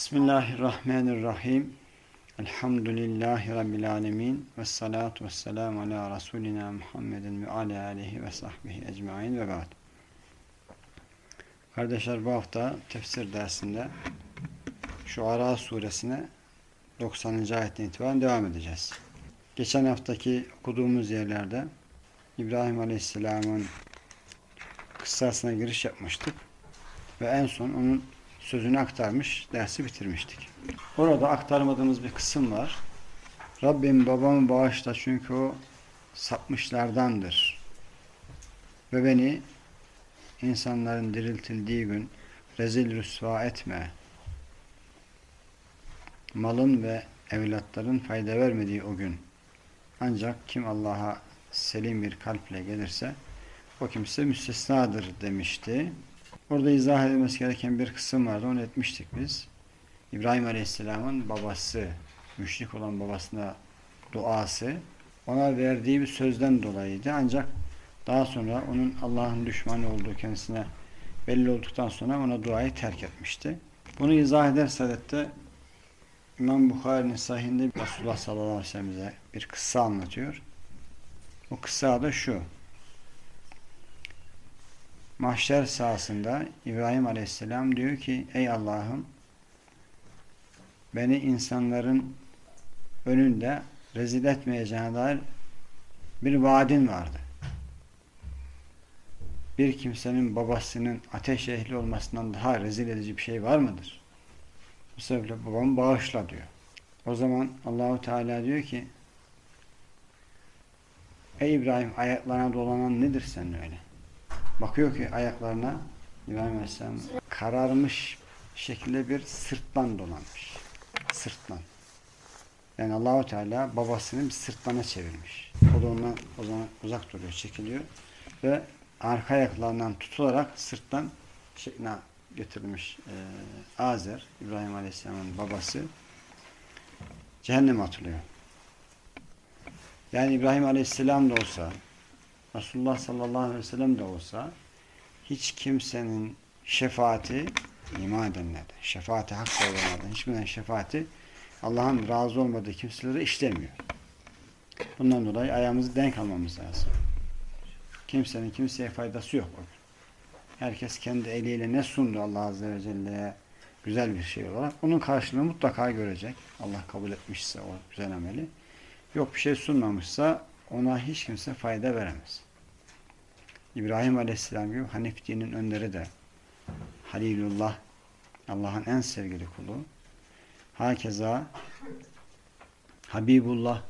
Bismillahirrahmanirrahim. Elhamdülillahi Rabbil alemin. Ve salatu ve selamu ala Resulina Muhammedin ve ala aleyhi ve sahbihi ecmain ve ba'd. Kardeşler bu hafta tefsir dersinde şu Ara suresine 90. ayetten itibaren devam edeceğiz. Geçen haftaki okuduğumuz yerlerde İbrahim Aleyhisselam'ın kıssasına giriş yapmıştık. Ve en son onun sözünü aktarmış, dersi bitirmiştik. Orada aktarmadığımız bir kısım var. Rabbim babamı bağışla çünkü o sapmışlardandır. Ve beni insanların diriltildiği gün rezil rüsva etme. Malın ve evlatların fayda vermediği o gün. Ancak kim Allah'a selim bir kalple gelirse o kimse müstesnadır demişti. Orada izah edilmesi gereken bir kısım vardı. Onu etmiştik biz. İbrahim Aleyhisselam'ın babası, müşrik olan babasına duası ona verdiği bir sözden dolayıydı. Ancak daha sonra onun Allah'ın düşmanı olduğu kendisine belli olduktan sonra ona duayı terk etmişti. Bunu izah eder sadette İmam Bukhari'nin sahihinde Resulullah sallallahu aleyhi ve sellem'e bir kıssa anlatıyor. O kıssa da şu mahşer sahasında İbrahim Aleyhisselam diyor ki ey Allah'ım beni insanların önünde rezil etmeyeceğine dair bir vaadin vardı. Bir kimsenin babasının ateş ehli olmasından daha rezil edici bir şey var mıdır? Bu sebeple babamı bağışla diyor. O zaman Allahu Teala diyor ki Ey İbrahim ayaklarına dolanan nedir senin öyle? Bakıyor ki ayaklarına İbrahim Aleyhisselam kararmış şekilde bir sırtlan dolanmış. Sırtlan. Yani Allahu Teala babasını bir sırtlana çevirmiş. O da ondan o zaman uzak duruyor, çekiliyor ve arka ayaklarından tutularak sırttan şekline getirilmiş e, Azer, İbrahim Aleyhisselam'ın babası cehenneme atılıyor. Yani İbrahim Aleyhisselam da olsa Resulullah sallallahu aleyhi ve sellem de olsa hiç kimsenin şefaati iman edenlerden, şefaati hak olanlardan hiçbirinden şefaati Allah'ın razı olmadığı kimselere işlemiyor. Bundan dolayı ayağımızı denk almamız lazım. Kimsenin kimseye faydası yok. Herkes kendi eliyle ne sundu Allah Azze ve Celle'ye güzel bir şey olarak onun karşılığını mutlaka görecek. Allah kabul etmişse o güzel ameli. Yok bir şey sunmamışsa ona hiç kimse fayda veremez. İbrahim Aleyhisselam gibi Hanif dinin önderi de Halilullah Allah'ın en sevgili kulu. Hakeza Habibullah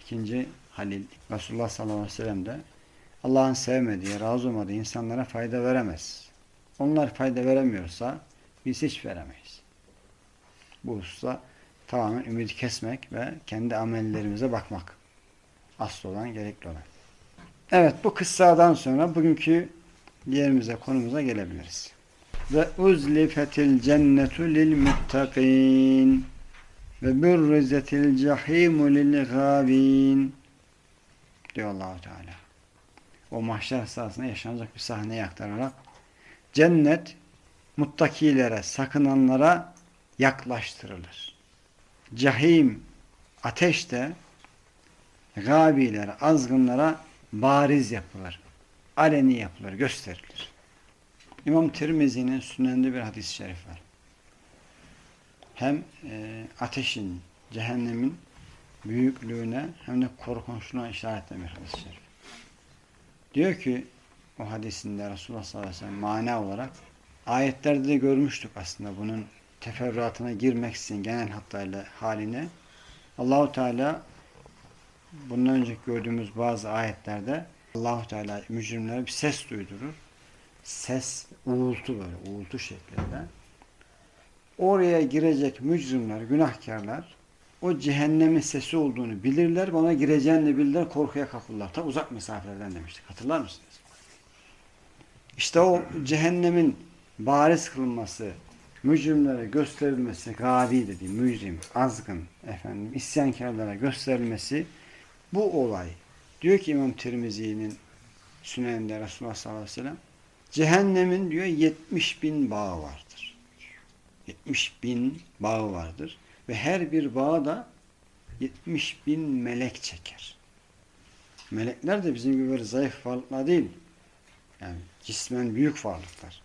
ikinci Halil Resulullah sallallahu aleyhi ve sellem de Allah'ın sevmediği, razı olmadığı insanlara fayda veremez. Onlar fayda veremiyorsa biz hiç veremeyiz. Bu hususta tamamen ümidi kesmek ve kendi amellerimize bakmak asıl olan, gerekli olan. Evet, bu kıssadan sonra bugünkü yerimize, konumuza gelebiliriz. Ve uzlifetil cennetu lil muttakin ve burrizetil cahimu lil gavin diyor Allahu Teala. O mahşer sahasında yaşanacak bir sahneyi aktararak cennet muttakilere, sakınanlara yaklaştırılır. Cahim, ateş de gabilere, azgınlara bariz yapılır. Aleni yapılır, gösterilir. İmam Tirmizi'nin sünende bir hadis-i şerif var. Hem e, ateşin, cehennemin büyüklüğüne hem de korkunçluğuna işaret bir hadis-i şerif. Diyor ki o hadisinde Resulullah sallallahu aleyhi ve sellem mana olarak ayetlerde de görmüştük aslında bunun teferruatına girmek için genel hatlarıyla haline Allahu Teala bundan önceki gördüğümüz bazı ayetlerde Allahu Teala mücrimlere bir ses duydurur. Ses uğultu böyle, uğultu şeklinde. Oraya girecek mücrimler, günahkarlar o cehennemin sesi olduğunu bilirler, bana gireceğini bilirler, korkuya kapılırlar. Ta uzak mesafelerden demiştik. Hatırlar mısınız? İşte o cehennemin bariz kılınması, mücrimlere gösterilmesi, gavi dediği mücrim, azgın, efendim, isyankarlara gösterilmesi bu olay. Diyor ki İmam Tirmizi'nin Sünen'de Resulullah sallallahu aleyhi ve sellem cehennemin diyor 70 bin bağı vardır. 70 bin bağı vardır. Ve her bir bağa da 70 bin melek çeker. Melekler de bizim gibi böyle zayıf varlıklar değil. Yani cismen büyük varlıklar.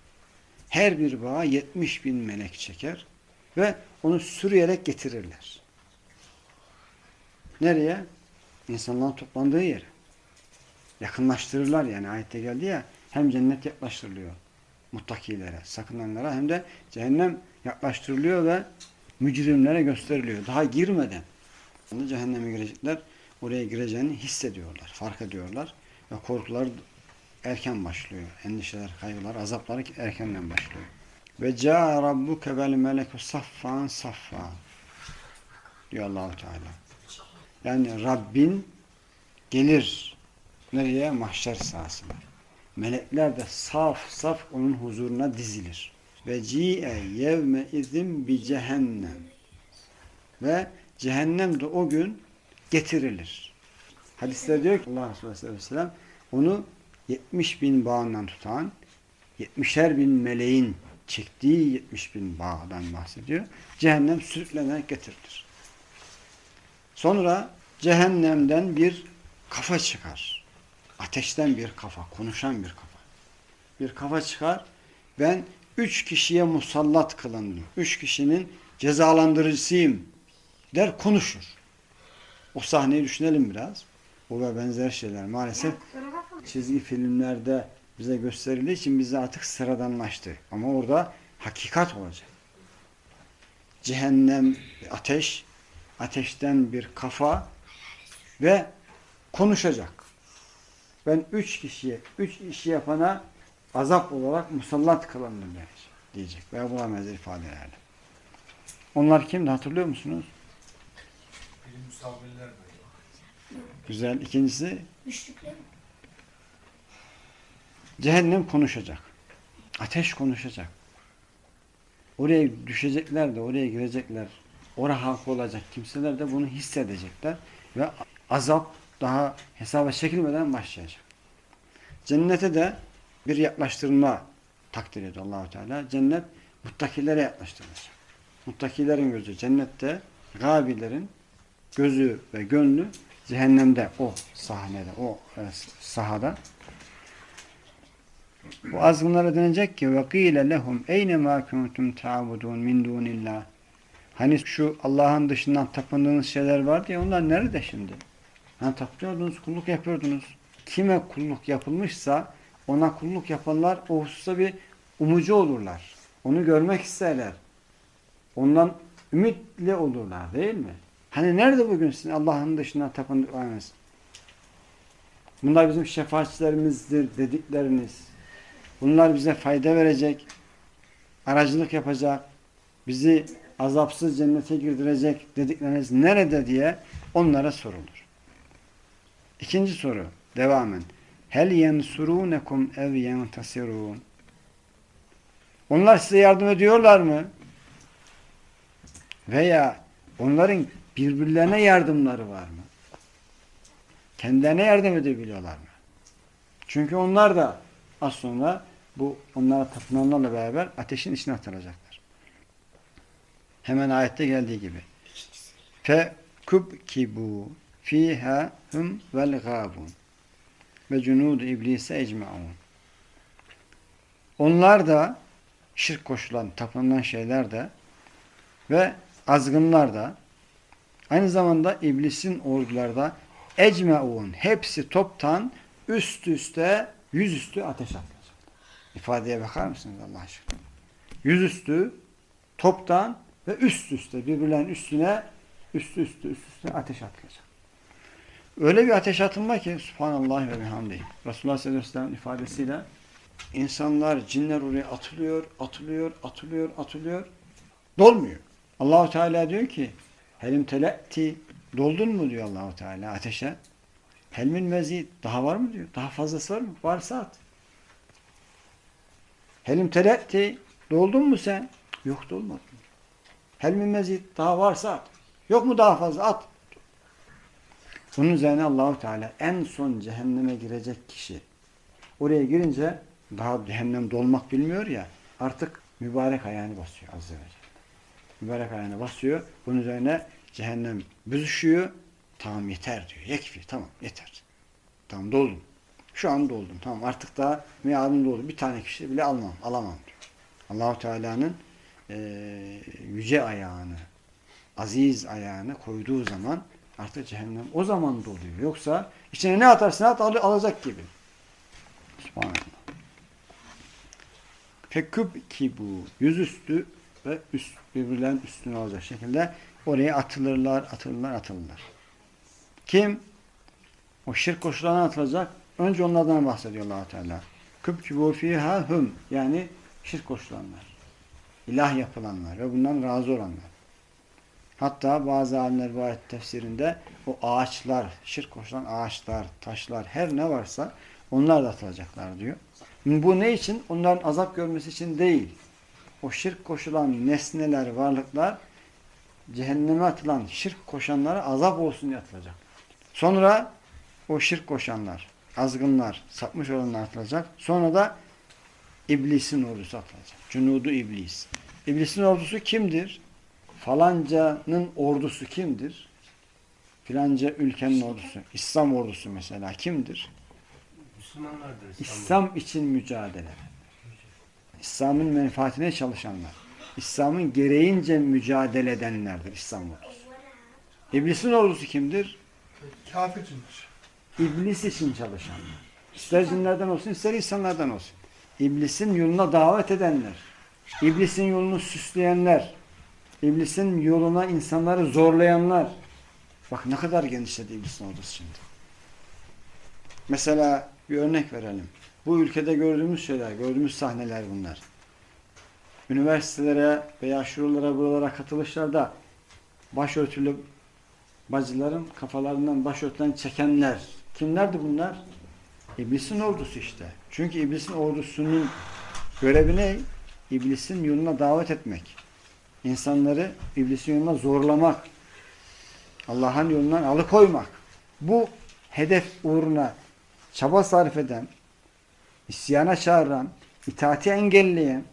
Her bir bağa 70 bin melek çeker ve onu sürüyerek getirirler. Nereye? İnsanların toplandığı yere. Yakınlaştırırlar yani ayette geldi ya hem cennet yaklaştırılıyor muttakilere, sakınanlara hem de cehennem yaklaştırılıyor ve mücrimlere gösteriliyor. Daha girmeden cehenneme girecekler. Oraya gireceğini hissediyorlar, fark ediyorlar ve korkular erken başlıyor. Endişeler, kaygılar, azapları erkenden başlıyor. Ve ca rabbuke vel meleku saffan saffa diyor Allahu Teala. Yani Rabbin gelir nereye? Mahşer sahasına. Melekler de saf saf onun huzuruna dizilir. Ve ci'e yevme izin bi cehennem. Ve cehennem de o gün getirilir. Hadisler diyor ki Allah Resulü Aleyhisselam onu 70 bin bağından tutan 70'er bin meleğin çektiği 70 bin bağdan bahsediyor. Cehennem sürüklenerek getirilir. Sonra cehennemden bir kafa çıkar. Ateşten bir kafa, konuşan bir kafa. Bir kafa çıkar. Ben üç kişiye musallat kılındım. Üç kişinin cezalandırıcısıyım der konuşur. O sahneyi düşünelim biraz. Bu ve benzer şeyler maalesef çizgi filmlerde bize gösterildiği için bize artık sıradanlaştı. Ama orada hakikat olacak. Cehennem, ateş, ateşten bir kafa ve konuşacak. Ben üç kişiye, üç işi yapana azap olarak musallat kılındım diyecek. Veya buna benzer ifadelerle. Onlar kimdi hatırlıyor musunuz? Güzel. İkincisi cehennem konuşacak. Ateş konuşacak. Oraya düşecekler de oraya girecekler. Oraya halk olacak kimseler de bunu hissedecekler. Ve azap daha hesaba çekilmeden başlayacak. Cennete de bir yaklaştırma takdir ediyor Allahu Teala. Cennet muttakilere yaklaştırılacak. Muttakilerin gözü cennette, gabilerin gözü ve gönlü cehennemde, o sahnede, o e, sahada. Bu azgınlara denecek ki وَقِيلَ لَهُمْ اَيْنَ مَا كُنْتُمْ تَعْبُدُونَ مِنْ دُونِ اللّٰهِ Hani şu Allah'ın dışından tapındığınız şeyler vardı ya onlar nerede şimdi? Hani tapıyordunuz, kulluk yapıyordunuz. Kime kulluk yapılmışsa ona kulluk yapanlar o hususta bir umucu olurlar. Onu görmek isterler. Ondan ümitli olurlar değil mi? Hani nerede bugün sizin Allah'ın dışında tapındıklarınız? Bunlar bizim şefaatçilerimizdir dedikleriniz. Bunlar bize fayda verecek, aracılık yapacak, bizi azapsız cennete girdirecek dedikleriniz nerede diye onlara sorulur. İkinci soru devamen. Hel yensurunekum ev yentasirun. Onlar size yardım ediyorlar mı? Veya onların birbirlerine yardımları var mı? Kendilerine yardım edebiliyorlar mı? Çünkü onlar da az sonra bu onlara tapınanlarla beraber ateşin içine atılacaklar. Hemen ayette geldiği gibi. Fe kubkibu fiha hum vel gabun ve cunudu iblise ecmaun. Onlar da şirk koşulan, tapınılan şeyler de ve azgınlar da aynı zamanda iblisin orduları da ecmeun hepsi toptan üst üste yüzüstü ateş atılacak. İfadeye bakar mısınız Allah aşkına? Yüzüstü toptan ve üst üste birbirlerinin üstüne üst üste üst üste ateş atılacak. Öyle bir ateş atılma ki subhanallah ve bihamdi. Resulullah sallallahu aleyhi ve ifadesiyle insanlar, cinler oraya atılıyor, atılıyor, atılıyor, atılıyor. Dolmuyor. Allahu Teala diyor ki helim teletti doldun mu diyor Allahu Teala ateşe. Helmin mezid daha var mı diyor. Daha fazlası var mı? Varsa at. Helim teletti doldun mu sen? Yok dolmadı. Helmin mezid daha varsa. Yok mu daha fazla? At. Bunun üzerine Allahu Teala en son cehenneme girecek kişi oraya girince daha cehennem dolmak bilmiyor ya artık mübarek ayağını basıyor Azze ve Celle. mübarek ayağına basıyor. Bunun üzerine cehennem büzüşüyor. Tamam yeter diyor. Yekfi tamam yeter. Tamam doldum. Şu an doldum. Tamam artık daha miadım doldu. Bir tane kişi bile almam. Alamam diyor. Allahu Teala'nın e, yüce ayağını, aziz ayağını koyduğu zaman artık cehennem o zaman doluyor. Yoksa içine ne atarsa at al, alacak gibi. Subhanallah. Feküb ki bu yüzüstü ve üst, birbirlerinin üstüne olacak şekilde oraya atılırlar, atılırlar, atılırlar. Kim? O şirk koşullarına atılacak. Önce onlardan bahsediyor allah Teala. Kübkübû fîhâ hüm. Yani şirk koşulanlar. İlah yapılanlar ve bundan razı olanlar. Hatta bazı alimler bu ayet tefsirinde o ağaçlar, şirk koşulan ağaçlar, taşlar, her ne varsa onlar da atılacaklar diyor. Bu ne için? Onların azap görmesi için değil. O şirk koşulan nesneler, varlıklar cehenneme atılan şirk koşanlara azap olsun diye atılacak. Sonra o şirk koşanlar, azgınlar, sapmış olanlar atılacak. Sonra da iblisin ordusu atılacak. Cunudu iblis. İblisin ordusu kimdir? Falancanın ordusu kimdir? Filanca ülkenin ordusu. İslam ordusu mesela kimdir? Müslümanlardır. İslam için mücadele. İslam'ın menfaatine çalışanlar. İslam'ın gereğince mücadele edenlerdir İslam ordusu. İblisin ordusu kimdir? Kafircindir. İblis için çalışanlar. İster cinlerden olsun ister insanlardan olsun. İblisin yoluna davet edenler. İblisin yolunu süsleyenler. İblisin yoluna insanları zorlayanlar. Bak ne kadar genişledi iblisin ordusu şimdi. Mesela bir örnek verelim. Bu ülkede gördüğümüz şeyler, gördüğümüz sahneler bunlar. Üniversitelere veya şuralara buralara katılışlarda başörtülü bacıların kafalarından başörtülen çekenler. Kimlerdi bunlar? İblisin ordusu işte. Çünkü iblisin ordusunun görevi ne? İblisin yoluna davet etmek. İnsanları iblisin yoluna zorlamak. Allah'ın yolundan alıkoymak. Bu hedef uğruna çaba sarf eden, isyana çağıran, itaati engelleyen,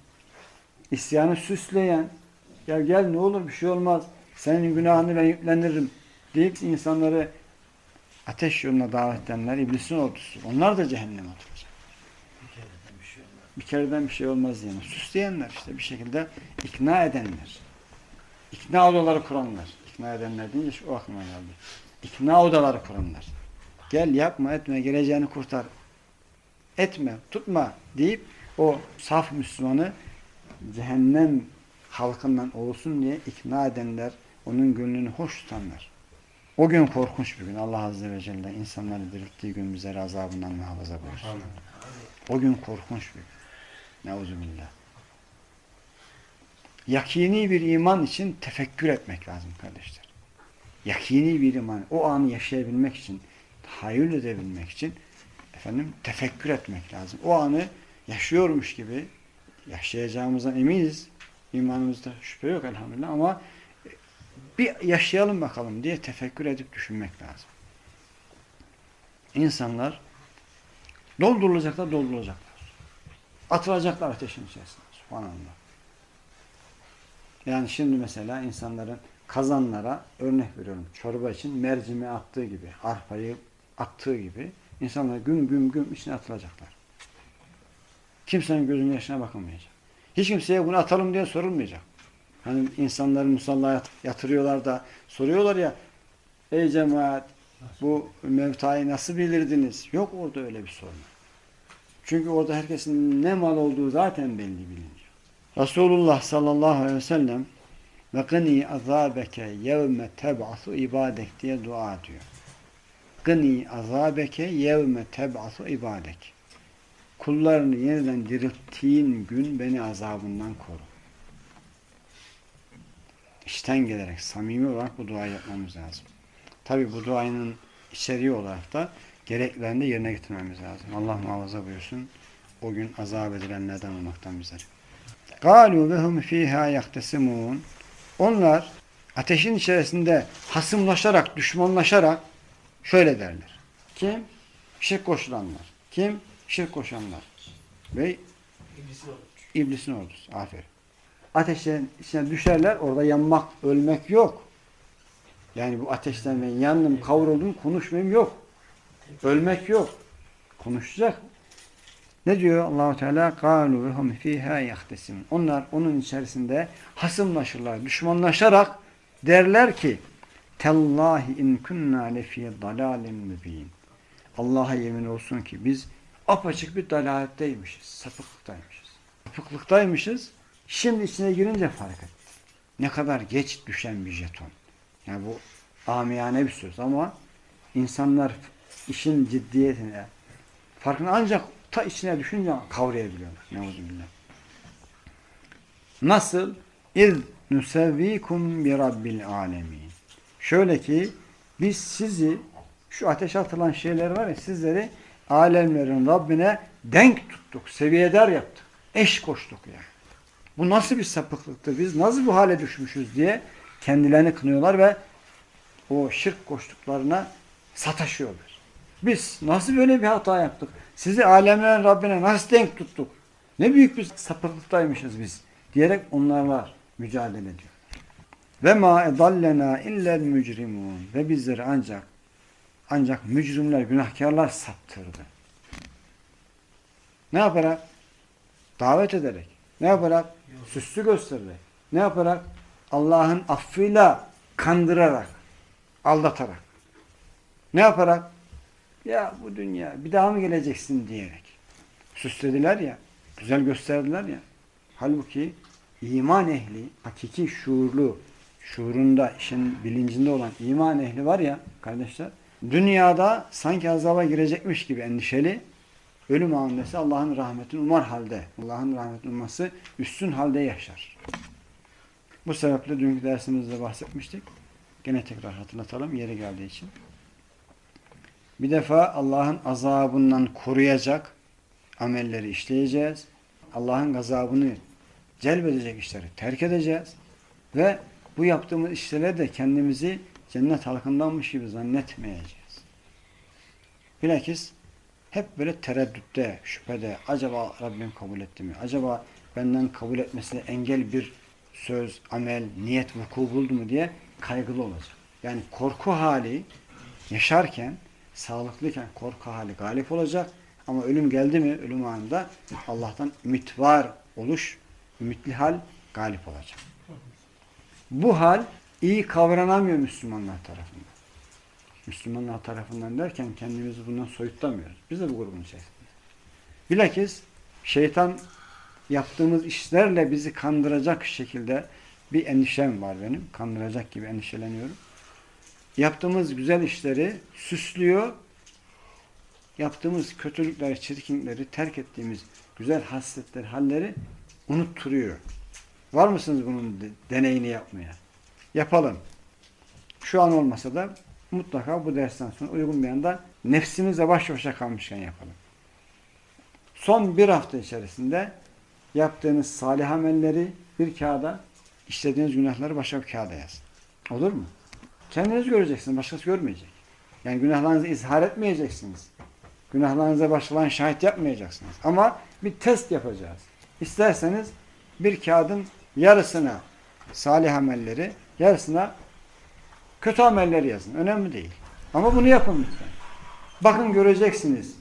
isyanı süsleyen, ya gel ne olur bir şey olmaz, senin günahını ben yüklenirim deyip insanları ateş yoluna davet edenler iblisin ordusu. Onlar da cehenneme atılacak. Bir kereden bir şey olmaz yani. Süsleyenler işte bir şekilde ikna edenler. İkna odaları kuranlar. İkna edenler deyince şu o aklıma geldi. İkna odaları kuranlar. Gel yapma etme geleceğini kurtar. Etme tutma deyip o saf Müslümanı cehennem halkından olsun diye ikna edenler, onun gönlünü hoş tutanlar. O gün korkunç bir gün. Allah Azze ve Celle insanları dirilttiği gün bizleri azabından muhafaza buyursun. O gün korkunç bir gün. Neuzubillah. Yakini bir iman için tefekkür etmek lazım kardeşler. Yakini bir iman, o anı yaşayabilmek için, tahayyül edebilmek için efendim tefekkür etmek lazım. O anı yaşıyormuş gibi yaşayacağımızdan eminiz. İmanımızda şüphe yok elhamdülillah ama bir yaşayalım bakalım diye tefekkür edip düşünmek lazım. İnsanlar doldurulacaklar, doldurulacaklar. Atılacaklar ateşin içerisine. Subhanallah. Yani şimdi mesela insanların kazanlara örnek veriyorum. Çorba için mercimi attığı gibi, arpayı attığı gibi insanlar güm güm güm içine atılacaklar. Kimsenin gözünün yaşına bakamayacak. Hiç kimseye bunu atalım diye sorulmayacak. Hani insanları musallaya yatırıyorlar da soruyorlar ya ey cemaat bu mevtayı nasıl bilirdiniz? Yok orada öyle bir sorun. Çünkü orada herkesin ne mal olduğu zaten belli biliniyor. Resulullah sallallahu aleyhi ve sellem ve gani azabeke yevme teb'asu ibadek diye dua diyor. Gani azabeke yevme teb'asu ibadek. Kullarını yeniden dirilttiğin gün beni azabından koru. İçten gelerek, samimi olarak bu duayı yapmamız lazım. Tabi bu duanın içeriği olarak da gereklerini de yerine getirmemiz lazım. Allah muhafaza buyursun. O gün azap edilenlerden olmaktan bizleri. Galu ve hum fiha. Onlar ateşin içerisinde hasımlaşarak, düşmanlaşarak şöyle derler. Kim? Şirk koşulanlar. Kim? Şirk koşanlar. Ve İblisin ordusu. İblisin. Aferin. Ateşin içine düşerler. Orada yanmak, ölmek yok. Yani bu ateşten ben yandım, kavruldum, konuşmayayım yok. Ölmek yok. Konuşacak. Ne diyor Allahu Teala? Kalu ve hum fiha. Onlar onun içerisinde hasımlaşırlar, düşmanlaşarak derler ki Tellahi in kunna lefi dalalin mübin. Allah'a yemin olsun ki biz apaçık bir dalaletteymişiz, sapıklıktaymışız. Sapıklıktaymışız. Şimdi içine girince fark ettik. Ne kadar geç düşen bir jeton. Yani bu amiyane bir söz ama insanlar işin ciddiyetine farkını ancak ta içine düşünce kavrayabiliyorlar. Neuzubillah. Nasıl? İz nusevvikum bi rabbil alemin. Şöyle ki biz sizi şu ateşe atılan şeyler var ya sizleri alemlerin Rabbine denk tuttuk, seviyedar yaptık. Eş koştuk yani. Bu nasıl bir sapıklıktır? Biz nasıl bu hale düşmüşüz diye kendilerini kınıyorlar ve o şirk koştuklarına sataşıyorlar. Biz nasıl böyle bir hata yaptık? Sizi alemlerin Rabbine nasıl denk tuttuk? Ne büyük bir sapıklıktaymışız biz diyerek onlarla mücadele ediyor. Ve ma edallena illel mücrimun ve bizleri ancak ancak mücrimler, günahkarlar saptırdı. Ne yaparak? Davet ederek. Ne yaparak? Süslü göstererek. Ne yaparak? Allah'ın affıyla kandırarak, aldatarak. Ne yaparak? Ya bu dünya bir daha mı geleceksin diyerek. Süslediler ya, güzel gösterdiler ya. Halbuki iman ehli, hakiki şuurlu, şuurunda, işin bilincinde olan iman ehli var ya kardeşler, dünyada sanki azaba girecekmiş gibi endişeli, ölüm anındaysa Allah'ın rahmetini umar halde, Allah'ın rahmetini umması üstün halde yaşar. Bu sebeple dünkü dersimizde bahsetmiştik. Gene tekrar hatırlatalım yeri geldiği için. Bir defa Allah'ın azabından koruyacak amelleri işleyeceğiz. Allah'ın gazabını celbedecek işleri terk edeceğiz. Ve bu yaptığımız işlere de kendimizi cennet halkındanmış gibi zannetmeyeceğiz. Bilakis hep böyle tereddütte, şüphede acaba Rabbim kabul etti mi? Acaba benden kabul etmesine engel bir söz, amel, niyet vuku buldu mu diye kaygılı olacak. Yani korku hali yaşarken, sağlıklıyken korku hali galip olacak. Ama ölüm geldi mi, ölüm anında Allah'tan ümit var oluş, ümitli hal galip olacak. Bu hal iyi kavranamıyor Müslümanlar tarafından. Müslümanlar tarafından derken kendimizi bundan soyutlamıyoruz. Biz de bu grubun içerisindeyiz. Bilakis şeytan yaptığımız işlerle bizi kandıracak şekilde bir endişem var benim. Kandıracak gibi endişeleniyorum. Yaptığımız güzel işleri süslüyor. Yaptığımız kötülükleri, çirkinlikleri, terk ettiğimiz güzel hasletleri, halleri unutturuyor. Var mısınız bunun deneyini yapmaya? Yapalım. Şu an olmasa da mutlaka bu dersten sonra uygun bir anda nefsimizle baş başa kalmışken yapalım. Son bir hafta içerisinde yaptığınız salih amelleri bir kağıda, işlediğiniz günahları başka bir kağıda yazın. Olur mu? Kendiniz göreceksiniz, başkası görmeyecek. Yani günahlarınızı izhar etmeyeceksiniz. Günahlarınıza başkalarına şahit yapmayacaksınız. Ama bir test yapacağız. İsterseniz bir kağıdın yarısına salih amelleri, yarısına kötü amelleri yazın. Önemli değil. Ama bunu yapın lütfen. Bakın göreceksiniz.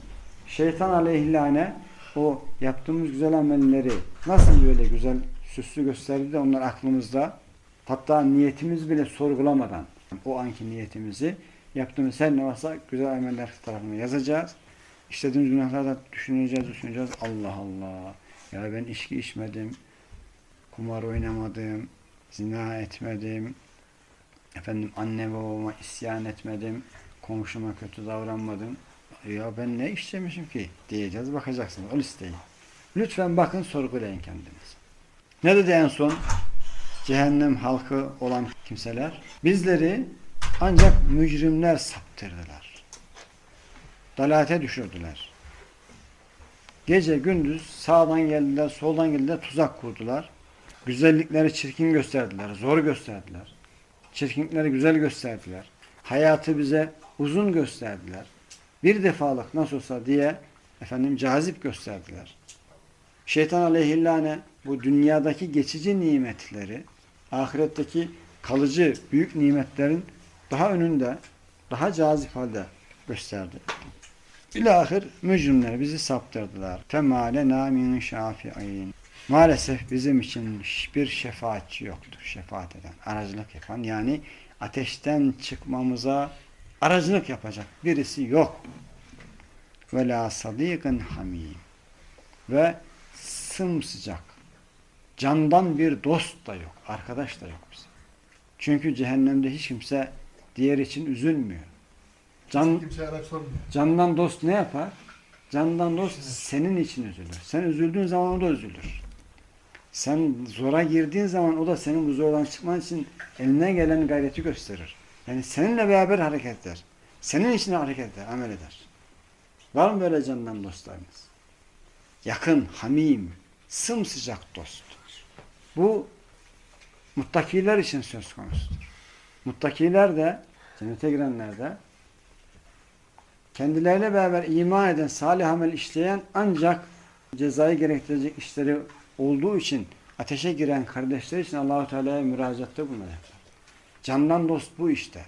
Şeytan aleyhillâne o yaptığımız güzel amelleri nasıl böyle güzel süslü gösterdi de onlar aklımızda hatta niyetimiz bile sorgulamadan o anki niyetimizi yaptığımız her ne varsa güzel ameller tarafına yazacağız. İşlediğimiz günahlarda düşüneceğiz, düşüneceğiz. Allah Allah. Ya ben içki içmedim, kumar oynamadım, zina etmedim, efendim anne babama isyan etmedim, komşuma kötü davranmadım. Ya ben ne işlemişim ki diyeceğiz, bakacaksınız o listeyi. Lütfen bakın sorgulayın kendiniz. Ne dedi en son? Cehennem halkı olan kimseler. Bizleri ancak mücrimler saptırdılar. Dalate düşürdüler. Gece gündüz sağdan geldiler, soldan geldiler, tuzak kurdular. Güzellikleri çirkin gösterdiler, zor gösterdiler. Çirkinlikleri güzel gösterdiler. Hayatı bize uzun gösterdiler. Bir defalık nasıl olsa diye efendim cazip gösterdiler. Şeytan aleyhillâne bu dünyadaki geçici nimetleri ahiretteki kalıcı büyük nimetlerin daha önünde, daha cazip halde gösterdi. Bilahir mücrimler bizi saptırdılar. Female min şafi'in. Maalesef bizim için hiçbir şefaatçi yoktur. Şefaat eden, aracılık yapan. Yani ateşten çıkmamıza aracılık yapacak birisi yok. Ve la sadiqin hamim. Ve sımsıcak, candan bir dost da yok, arkadaş da yok bize. Çünkü cehennemde hiç kimse diğer için üzülmüyor. Can, candan dost ne yapar? Candan dost senin için üzülür. Sen üzüldüğün zaman o da üzülür. Sen zora girdiğin zaman o da senin bu zordan çıkman için eline gelen gayreti gösterir. Yani seninle beraber hareket eder. Senin için hareket eder, amel eder. Var mı böyle candan dostlarınız? Yakın, hamim, sımsıcak dost. Bu muttakiler için söz konusudur. Muttakiler de, cennete girenler de kendileriyle beraber iman eden, salih amel işleyen ancak cezayı gerektirecek işleri olduğu için ateşe giren kardeşler için Allahu Teala'ya müracaatte bulunacaklar. Candan dost bu işte.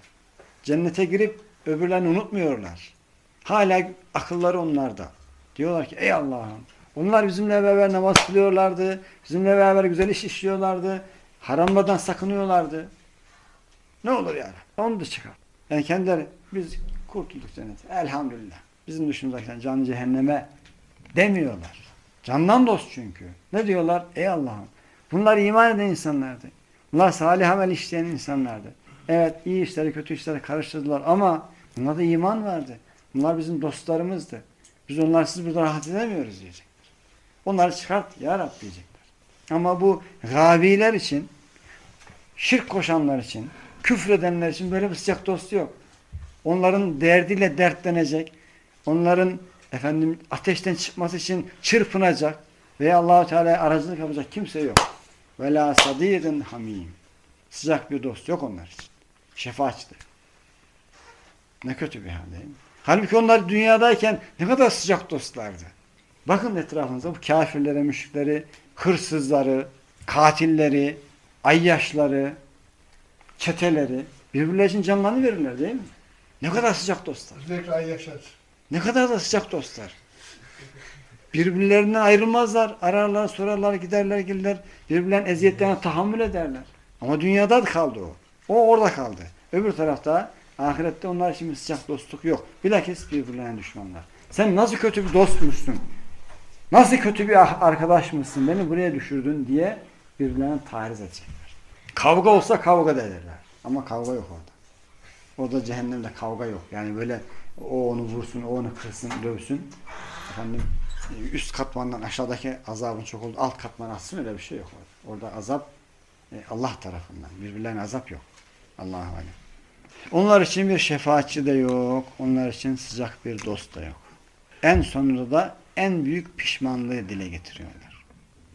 Cennete girip öbürlerini unutmuyorlar. Hala akılları onlarda. Diyorlar ki ey Allah'ım onlar bizimle beraber namaz kılıyorlardı. Bizimle beraber güzel iş işliyorlardı. Haramlardan sakınıyorlardı. Ne olur yani? Onu da çıkar. Yani kendileri biz kurtulduk cennete. Elhamdülillah. Bizim dışımızdakiler canı cehenneme demiyorlar. Candan dost çünkü. Ne diyorlar? Ey Allah'ım. Bunlar iman eden insanlardı. Bunlar salih amel işleyen insanlardı. Evet iyi işleri kötü işleri karıştırdılar ama bunlarda iman vardı. Bunlar bizim dostlarımızdı. Biz onlarsız burada rahat edemiyoruz diyecekler. Onları çıkart ya Rab diyecekler. Ama bu gaviler için, şirk koşanlar için, küfredenler için böyle bir sıcak dost yok. Onların derdiyle dertlenecek, onların efendim ateşten çıkması için çırpınacak veya Allahu Teala'ya aracılık yapacak kimse yok. Ve la hamim. Sıcak bir dost yok onlar için. Şefaatçidir. Ne kötü bir hal değil mi? Halbuki onlar dünyadayken ne kadar sıcak dostlardı. Bakın etrafınıza bu kafirlere, müşrikleri, hırsızları, katilleri, ayyaşları, çeteleri birbirleri için canlarını verirler değil mi? Ne kadar sıcak dostlar. Özellikle. Ne kadar da sıcak dostlar. Birbirlerinden ayrılmazlar. Ararlar, sorarlar, giderler, gelirler. Birbirlerinin eziyetlerine tahammül ederler. Ama dünyada kaldı o. O orada kaldı. Öbür tarafta ahirette onlar için sıcak dostluk yok. Bilakis birbirlerine düşmanlar. Sen nasıl kötü bir dostmuşsun? Nasıl kötü bir ah- arkadaşmışsın? Beni buraya düşürdün diye birbirlerine tariz edecekler. Kavga olsa kavga da ederler. Ama kavga yok orada. Orada cehennemde kavga yok. Yani böyle o onu vursun, o onu kırsın, dövsün. Efendim üst katmandan aşağıdaki azabın çok oldu. Alt katman atsın öyle bir şey yok orada. Orada azap e, Allah tarafından. Birbirlerine azap yok. Allah'a emanet. Onlar için bir şefaatçi de yok. Onlar için sıcak bir dost da yok. En sonunda da en büyük pişmanlığı dile getiriyorlar.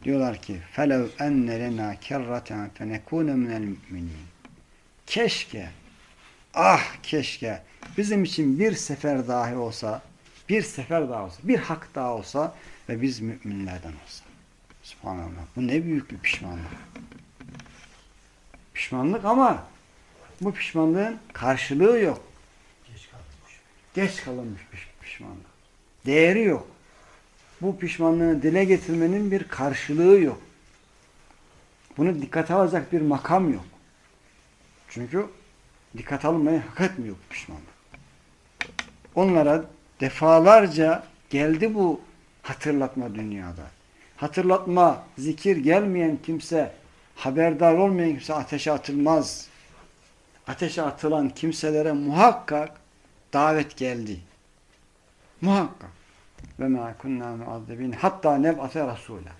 Diyorlar ki فَلَوْ اَنَّ لَنَا كَرَّةً فَنَكُونَ مِنَ الْمُؤْمِنِينَ Keşke, ah keşke bizim için bir sefer dahi olsa, bir sefer daha olsa, bir hak daha olsa ve biz müminlerden olsa. Subhanallah. Bu ne büyük bir pişmanlık. Pişmanlık ama bu pişmanlığın karşılığı yok. Geç kalmış. Geç kalınmış bir pişmanlık. Değeri yok. Bu pişmanlığı dile getirmenin bir karşılığı yok. Bunu dikkate alacak bir makam yok. Çünkü dikkat alınmayı hak etmiyor pişmanlık. Onlara defalarca geldi bu hatırlatma dünyada. Hatırlatma, zikir gelmeyen kimse, haberdar olmayan kimse ateşe atılmaz. Ateşe atılan kimselere muhakkak davet geldi. Muhakkak. Ve ma kunna muazzebin hatta neb'ate rasula.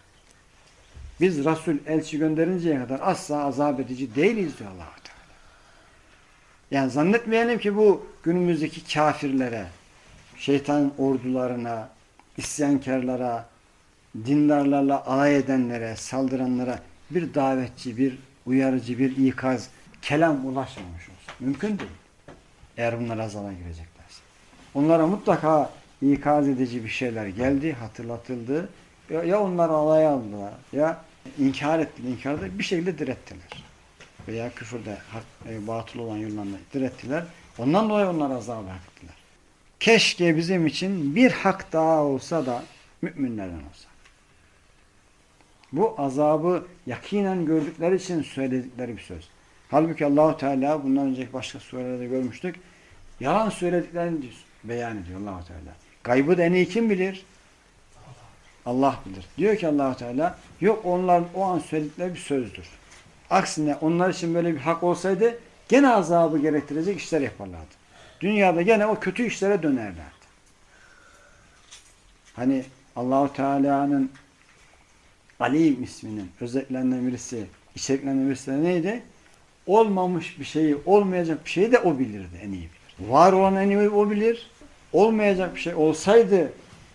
Biz Resul elçi gönderinceye kadar asla azap edici değiliz diyor allah Teala. Yani zannetmeyelim ki bu günümüzdeki kafirlere, şeytan ordularına, isyankarlara, dindarlarla alay edenlere, saldıranlara bir davetçi, bir uyarıcı, bir ikaz, kelam ulaşmamış olsun. Mümkün değil. Eğer bunlar azala gireceklerse. Onlara mutlaka ikaz edici bir şeyler geldi, hatırlatıldı. Ya, ya onlar alay aldılar, ya İnkar ettiler, inkarda bir şekilde direttiler. Veya küfürde, e, batıl olan yollarla direttiler. Ondan dolayı onlar azabı hak ettiler. Keşke bizim için bir hak daha olsa da müminlerden olsa. Bu azabı yakinen gördükleri için söyledikleri bir söz. Halbuki Allahu Teala bundan önceki başka surelerde görmüştük. Yalan söylediklerini beyan ediyor Allahu Teala. Gaybı da en iyi kim bilir? Allah bilir. Diyor ki Allahu Teala yok onlar o an söyledikleri bir sözdür. Aksine onlar için böyle bir hak olsaydı gene azabı gerektirecek işler yaparlardı. Dünyada gene o kötü işlere dönerlerdi. Hani Allahu Teala'nın Alim isminin özelliklerinden birisi, içeriklerinden birisi neydi? Olmamış bir şeyi, olmayacak bir şeyi de o bilirdi, en iyi bilir. Var olan en iyi o bilir. Olmayacak bir şey olsaydı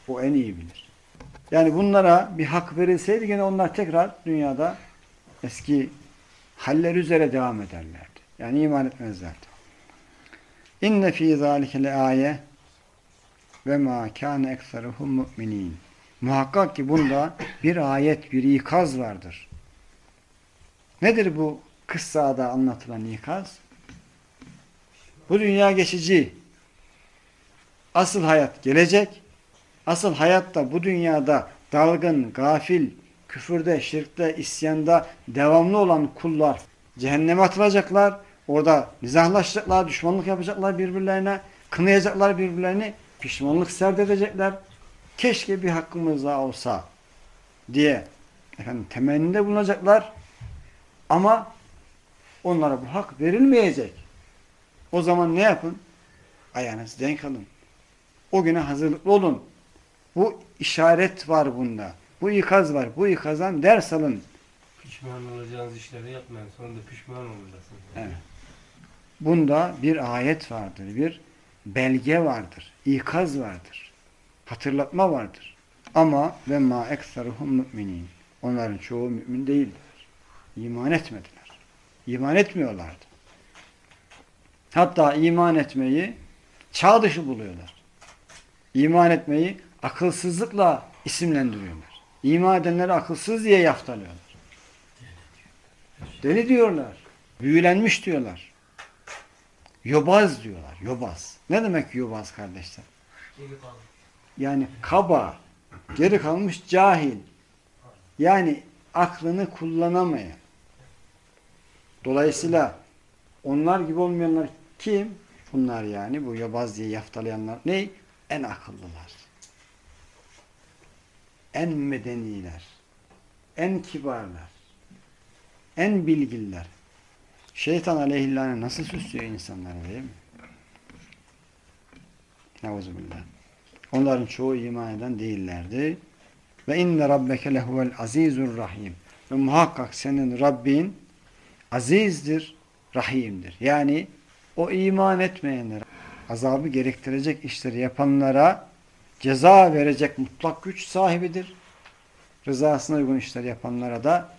o en iyi bilir. Yani bunlara bir hak verilseydi gene onlar tekrar dünyada eski haller üzere devam ederlerdi. Yani iman etmezlerdi. İnne fî zâlike âye ve mâ kâne ekseruhum mu'minîn. Muhakkak ki bunda bir ayet, bir ikaz vardır. Nedir bu kıssada anlatılan ikaz? Bu dünya geçici. Asıl hayat gelecek. Asıl hayatta bu dünyada dalgın, gafil, küfürde, şirkte, isyanda devamlı olan kullar cehenneme atılacaklar. Orada nizahlaşacaklar, düşmanlık yapacaklar birbirlerine, kınayacaklar birbirlerini, pişmanlık serdedecekler. Keşke bir hakkımız daha olsa diye efendim temennide bulunacaklar. Ama onlara bu hak verilmeyecek. O zaman ne yapın? Ayağınızı denk alın. O güne hazırlıklı olun. Bu işaret var bunda. Bu ikaz var. Bu ikazdan ders alın. Pişman olacağınız işleri yapmayın. Sonunda pişman olacaksınız. Evet. Bunda bir ayet vardır. Bir belge vardır. ikaz vardır. Hatırlatma vardır. Ama ve ma ekseruhum müminin. Onların çoğu mümin değildir. İman etmediler. İman etmiyorlardı. Hatta iman etmeyi çağ dışı buluyorlar. İman etmeyi akılsızlıkla isimlendiriyorlar. İman edenleri akılsız diye yaftalıyorlar. Deli diyorlar. Büyülenmiş diyorlar. Yobaz diyorlar. Yobaz. Ne demek yobaz kardeşler? Yani kaba, geri kalmış cahil. Yani aklını kullanamayan. Dolayısıyla onlar gibi olmayanlar kim? Bunlar yani bu yobaz diye yaftalayanlar ne? En akıllılar. En medeniler. En kibarlar. En bilgililer. Şeytan aleyhillâne nasıl süslüyor insanları değil mi? Neuzubillah. Onların çoğu iman eden değillerdi. Ve inne rabbeke lehuvel azizur rahim. Ve muhakkak senin Rabbin azizdir, rahimdir. Yani o iman etmeyenlere, azabı gerektirecek işleri yapanlara ceza verecek mutlak güç sahibidir. Rızasına uygun işler yapanlara da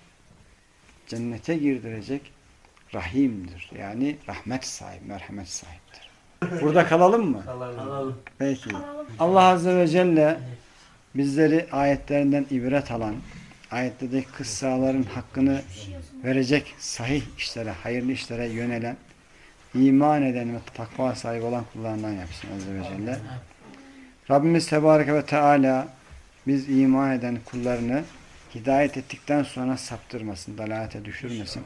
cennete girdirecek rahimdir. Yani rahmet sahibi, merhamet sahiptir. Burada kalalım mı? Kalalım. Peki. Allah Azze ve Celle bizleri ayetlerinden ibret alan, ayetlerdeki kıssaların hakkını verecek sahih işlere, hayırlı işlere yönelen, iman eden ve takva sahibi olan kullarından yapsın Azze ve Celle. Rabbimiz Tebareke ve Teala biz iman eden kullarını hidayet ettikten sonra saptırmasın, dalalete düşürmesin.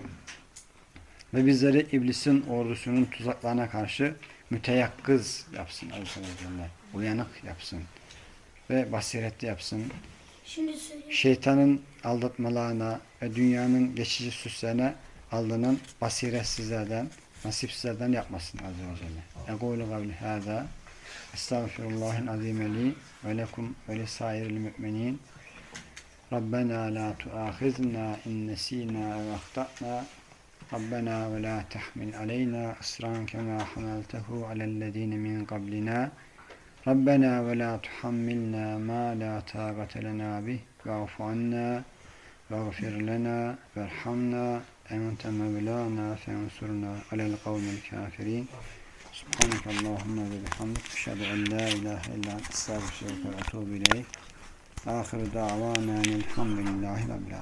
Ve bizleri iblisin ordusunun tuzaklarına karşı müteyakkız yapsın Azze ve Celle. Uyanık yapsın. Ve basiretli yapsın. Şeytanın aldatmalarına ve dünyanın geçici süslerine aldanan basiretsizlerden, nasipsizlerden yapmasın Azze ve Celle. Egûlu gavli hâzâ Estağfirullahil azîme li ve lekum ve li sairil mü'minîn Rabbena la tuâhizna in nesînâ ve ahtâ'nâ ربنا ولا تحمل علينا إصرا كما حملته على الذين من قبلنا ربنا ولا تحملنا ما لا طاقة لنا به واعف عنا واغفر لنا وارحمنا أنت مولانا فانصرنا على القوم الكافرين. سبحانك اللهم وبحمدك أشهد أن لا إله إلا أنت أستغفرك وأتوب إليك. آخر دعوانا أن الحمد لله رب العالمين.